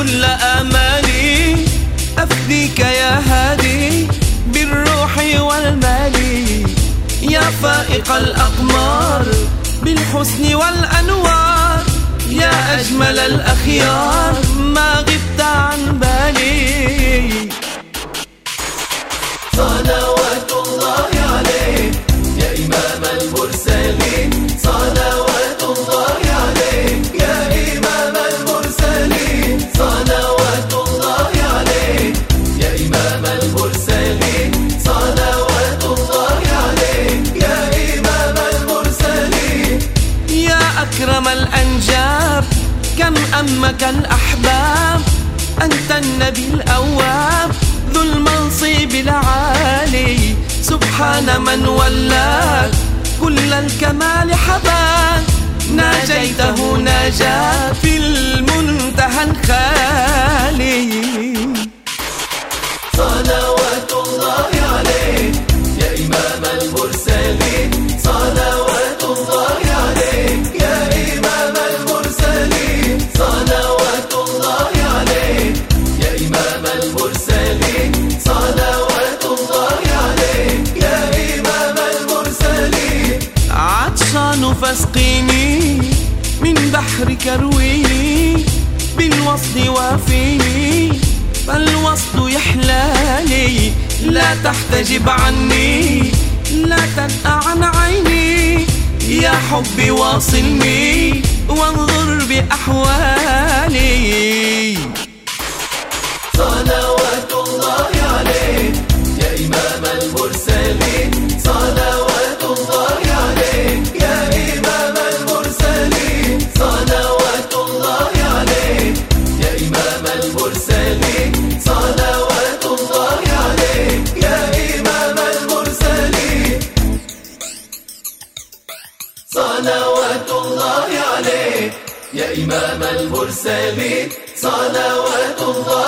كل أمالي. أفديك يا هادي بالروح والمال. يا فائق الأقمار بالحسن والأنوار. يا أجمل الأخيار ما غبت عن بالي. كم أمك الأحباب أنت النبي الأواب ذو المنصب العالي. سبحان من ولاك كل الكمال حباك ناجيته ناجاة في المنتهى الخالي عطشان فاسقيني من بحرك ارويني بالوصل وافيني فالوصل يحلالي لا تحتجب عني لا تنأ عن عيني. يا حبي واصلني وانظر بأحوالي. صلوات الله عليك يا إمام المرسلين صلوات الله